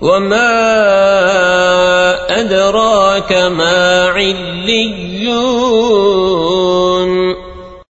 وما أدراك ما عليون